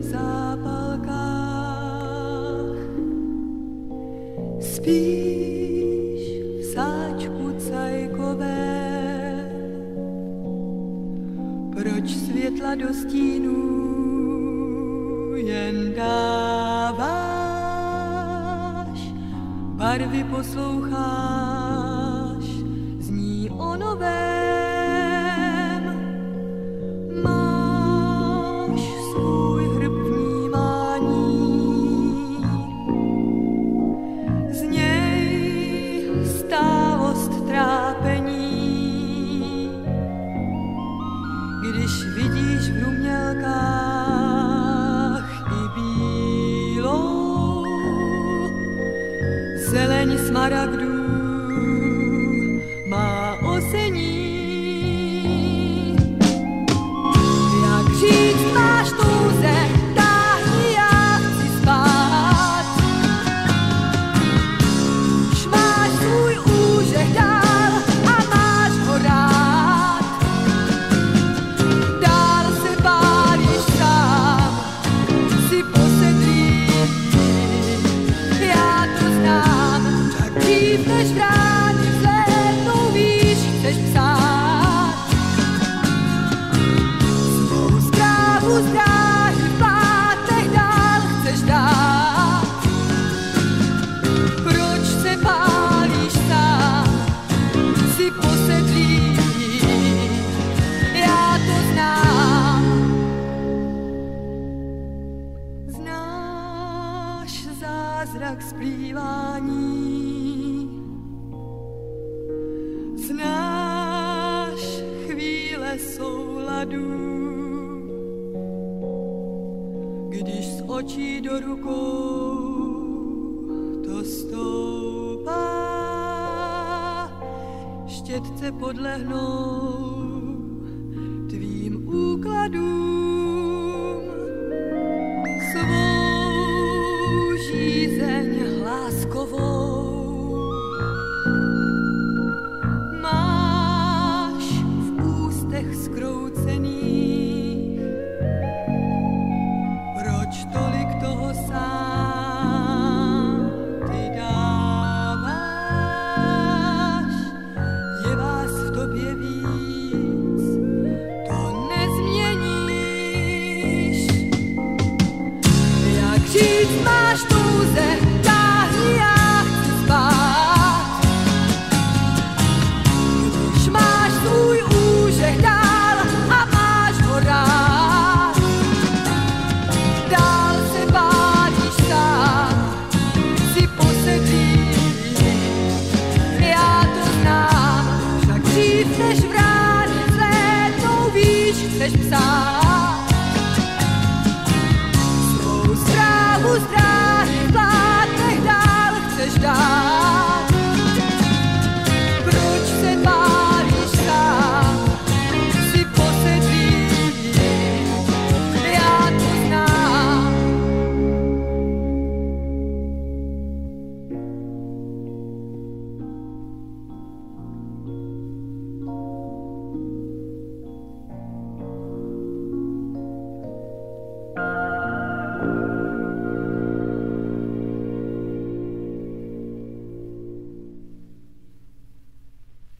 v zápalkách, spíš v sáčku cajkové. Proč světla do stínů jen dáváš, barvy posloucháš, zní o nové. Když vidíš v rumělkách i bílou zeleň smaragdů tak dřív než vrány vzlétnou, víš, chceš psát. Svou zprávu z dráhy v pátech dál chceš dát. Proč se si já to zázrak splývání, souladu, když z očí do rukou to stoupá, štětce podlehnou tvým úkladům.